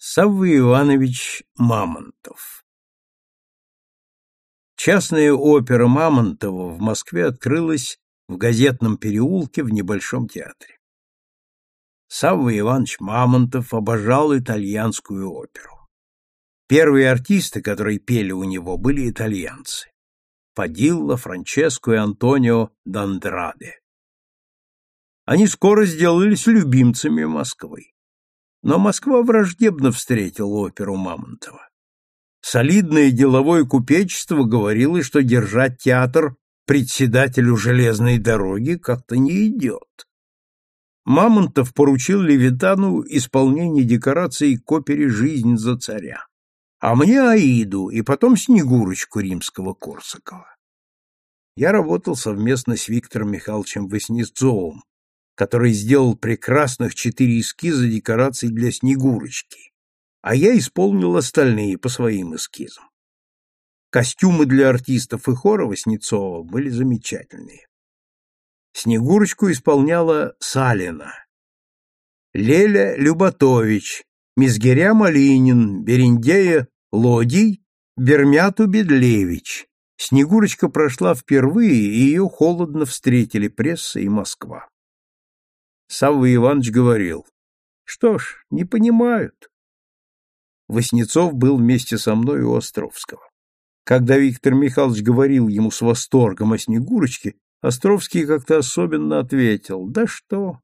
Савва Иванович Мамонтов Частная опера Мамонтова в Москве открылась в газетном переулке в небольшом театре. Савва Иванович Мамонтов обожал итальянскую оперу. Первые артисты, которые пели у него, были итальянцы. Падилла, Франческо и Антонио Д'Андраде. Они скоро сделались любимцами Москвы. Но Москва враждебно встретила оперу Мамонтова. Солидное деловое купечество говорило, что держать театр председателю железной дороги как-то не идет. Мамонтов поручил Левитану исполнение декораций к опере «Жизнь за царя», а мне Аиду и потом Снегурочку римского Корсакова. Я работал совместно с Виктором Михайловичем Васнецовым, который сделал прекрасных четыре эскиза декораций для Снегурочки, а я исполнил остальные по своим эскизам. Костюмы для артистов и хора Васнецова были замечательные. Снегурочку исполняла Салина, Леля Люботович, Мизгиря Малинин, Берендея Лодий, Бермяту Бедлевич. Снегурочка прошла впервые, и ее холодно встретили пресса и Москва. Савва Иванович говорил, что ж, не понимают. Воснецов был вместе со мной у Островского. Когда Виктор Михайлович говорил ему с восторгом о Снегурочке, Островский как-то особенно ответил, да что,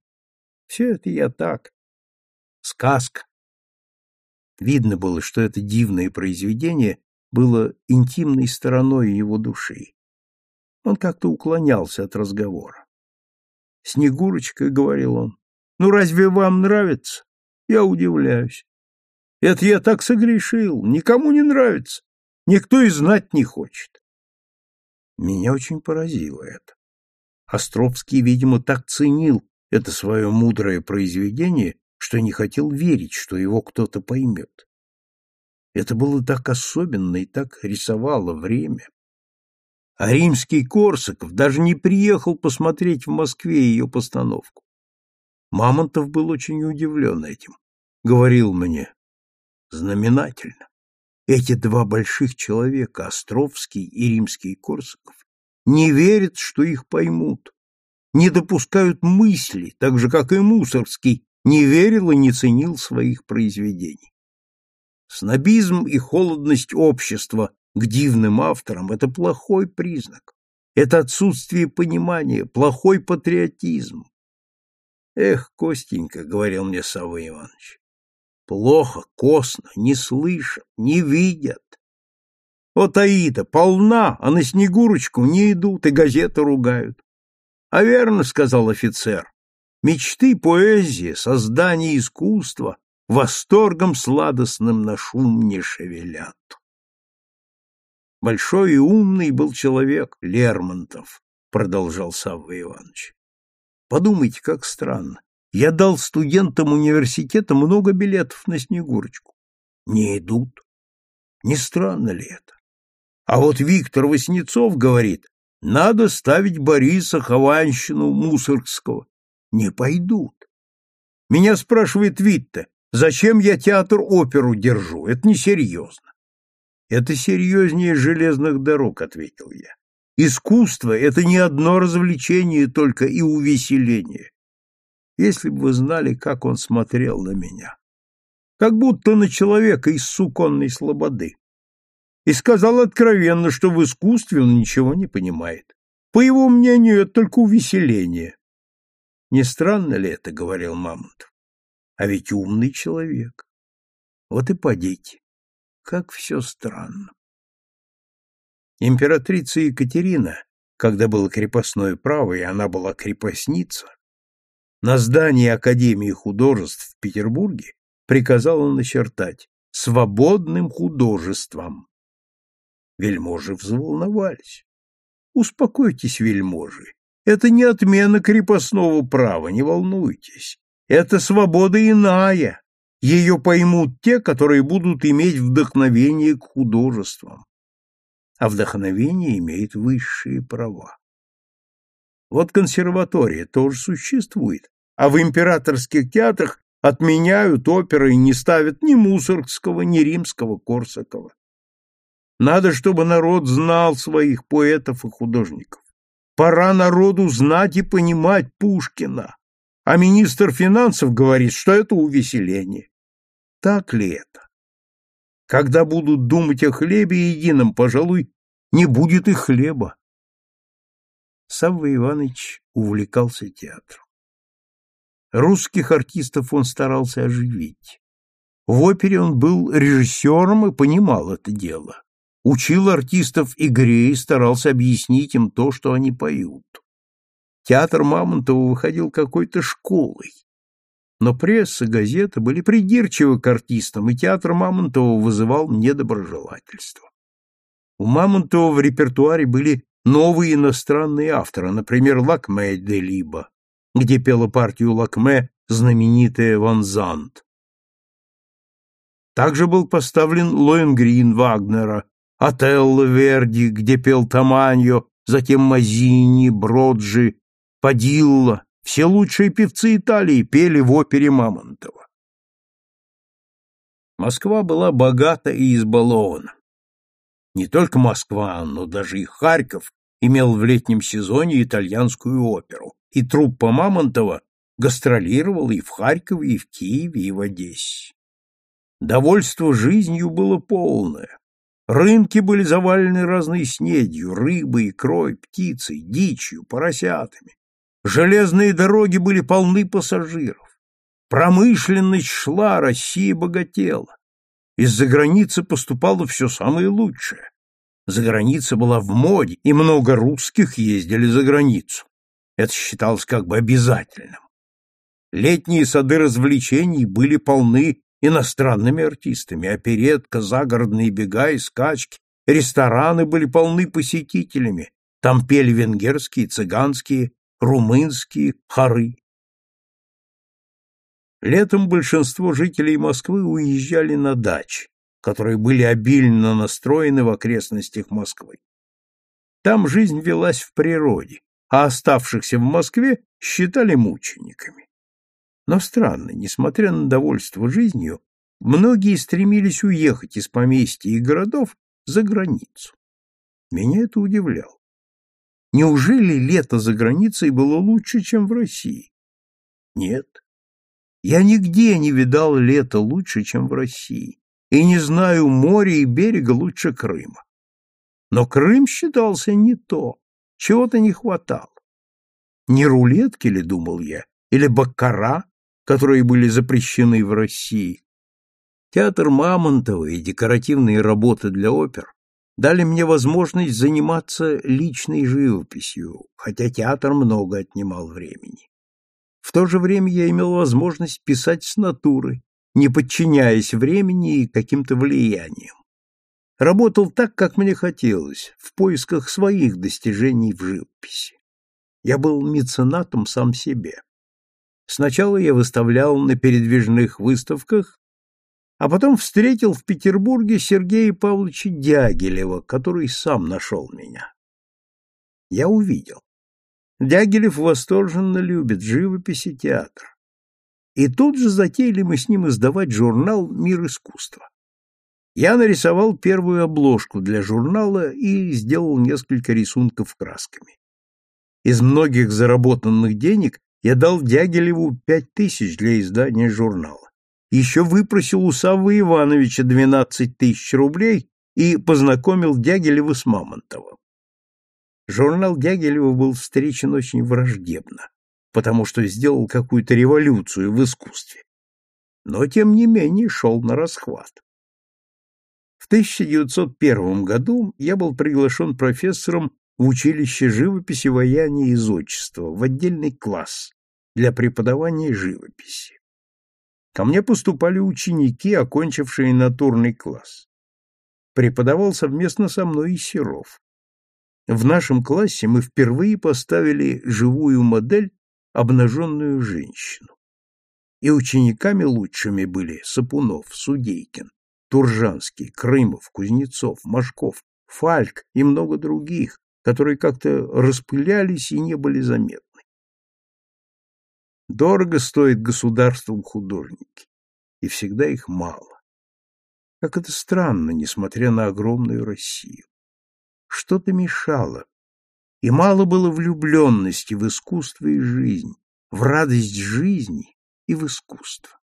все это я так, сказка. Видно было, что это дивное произведение было интимной стороной его души. Он как-то уклонялся от разговора. Снегурочка, — говорил он, — ну разве вам нравится? Я удивляюсь. Это я так согрешил, никому не нравится, никто и знать не хочет. Меня очень поразило это. Островский, видимо, так ценил это свое мудрое произведение, что не хотел верить, что его кто-то поймет. Это было так особенно и так рисовало время. А римский Корсаков даже не приехал посмотреть в Москве ее постановку. Мамонтов был очень удивлен этим. Говорил мне, знаменательно. Эти два больших человека, Островский и римский Корсаков, не верят, что их поймут, не допускают мысли, так же, как и Мусорский не верил и не ценил своих произведений. Снобизм и холодность общества к дивным авторам – это плохой признак. Это отсутствие понимания, плохой патриотизм. Эх, Костенька, — говорил мне Савва Иванович, — плохо, косно, не слышат, не видят. Вот Аида полна, а на Снегурочку не идут и газеты ругают. А верно, — сказал офицер, — мечты, поэзия, создание искусства восторгом сладостным на шум не шевелят. Большой и умный был человек Лермонтов, продолжал Савва Иванович. Подумайте, как странно. Я дал студентам университета много билетов на Снегурочку. Не идут. Не странно ли это? А вот Виктор Васнецов говорит, надо ставить Бориса Хованщину Мусоргского. Не пойдут. Меня спрашивает Витте, зачем я театр-оперу держу? Это несерьезно. Это серьезнее железных дорог, ответил я. Искусство — это не одно развлечение только и увеселение. Если бы вы знали, как он смотрел на меня. Как будто на человека из суконной слободы. И сказал откровенно, что в искусстве он ничего не понимает. По его мнению, это только увеселение. Не странно ли это, — говорил Мамонтов. А ведь умный человек. Вот и подите. Как все странно. Императрица Екатерина, когда было крепостное право, и она была крепостница, на здании Академии художеств в Петербурге приказала начертать «свободным художеством». Вельможи взволновались. Успокойтесь, вельможи, это не отмена крепостного права, не волнуйтесь. Это свобода иная, ее поймут те, которые будут иметь вдохновение к художествам. А вдохновение имеет высшие права. Вот консерватория тоже существует, а в императорских театрах отменяют оперы и не ставят ни Мусоргского, ни римского Корсакова. Надо, чтобы народ знал своих поэтов и художников. Пора народу знать и понимать Пушкина. А министр финансов говорит, что это увеселение. Так ли это? Когда будут думать о хлебе едином, пожалуй, не будет и хлеба. Савва Иванович увлекался театром. Русских артистов он старался оживить. В опере он был режиссером и понимал это дело. Учил артистов игре и старался объяснить им то, что они поют. Театр Мамонтова выходил какой-то школой. Но пресса, газеты были придирчивы к артистам, и театр Мамонтова вызывал недоброжелательство. У Мамонтова в репертуаре были новые иностранные авторы, например, Лакме де Либо, где пела партию Лакме знаменитая Ван Зант. Также был поставлен Лоенгрин Вагнера, Отелло Верди, где пел Таманьо, затем Мазини, Броджи, Падилла, все лучшие певцы Италии пели в опере Мамонтова. Москва была богата и избалована. Не только Москва, но даже и Харьков имел в летнем сезоне итальянскую оперу, и труппа Мамонтова гастролировала и в Харькове, и в Киеве, и в Одессе. Довольство жизнью было полное. Рынки были завалены разной снедью, рыбой, икрой, птицей, дичью, поросятами. Железные дороги были полны пассажиров. Промышленность шла, Россия богатела. Из-за границы поступало все самое лучшее. За граница была в моде, и много русских ездили за границу. Это считалось как бы обязательным. Летние сады развлечений были полны иностранными артистами, оперетка, загородные бега и скачки, рестораны были полны посетителями, там пели венгерские, цыганские, румынские хоры. Летом большинство жителей Москвы уезжали на дачи, которые были обильно настроены в окрестностях Москвы. Там жизнь велась в природе, а оставшихся в Москве считали мучениками. Но странно, несмотря на довольство жизнью, многие стремились уехать из поместья и городов за границу. Меня это удивляло. Неужели лето за границей было лучше, чем в России? Нет. Я нигде не видал лета лучше, чем в России, и не знаю моря и берега лучше Крыма. Но Крым считался не то, чего-то не хватало. Не рулетки ли, думал я, или баккара, которые были запрещены в России. Театр Мамонтова и декоративные работы для опер дали мне возможность заниматься личной живописью, хотя театр много отнимал времени. В то же время я имел возможность писать с натуры, не подчиняясь времени и каким-то влияниям. Работал так, как мне хотелось, в поисках своих достижений в живописи. Я был меценатом сам себе. Сначала я выставлял на передвижных выставках, а потом встретил в Петербурге Сергея Павловича Дягилева, который сам нашел меня. Я увидел. Дягилев восторженно любит живопись и театр. И тут же затеяли мы с ним издавать журнал «Мир искусства». Я нарисовал первую обложку для журнала и сделал несколько рисунков красками. Из многих заработанных денег я дал Дягилеву пять тысяч для издания журнала. Еще выпросил у Саввы Ивановича двенадцать тысяч рублей и познакомил Дягилева с Мамонтовым. Журнал Дягилева был встречен очень враждебно, потому что сделал какую-то революцию в искусстве. Но, тем не менее, шел на расхват. В 1901 году я был приглашен профессором в училище живописи, ваяния и зодчества в отдельный класс для преподавания живописи. Ко мне поступали ученики, окончившие натурный класс. Преподавал совместно со мной и Серов. В нашем классе мы впервые поставили живую модель обнаженную женщину. И учениками лучшими были Сапунов, Судейкин, Туржанский, Крымов, Кузнецов, Машков, Фальк и много других, которые как-то распылялись и не были заметны. Дорого стоит государством художники, и всегда их мало. Как это странно, несмотря на огромную Россию. Что-то мешало, и мало было влюбленности в искусство и жизнь, в радость жизни и в искусство.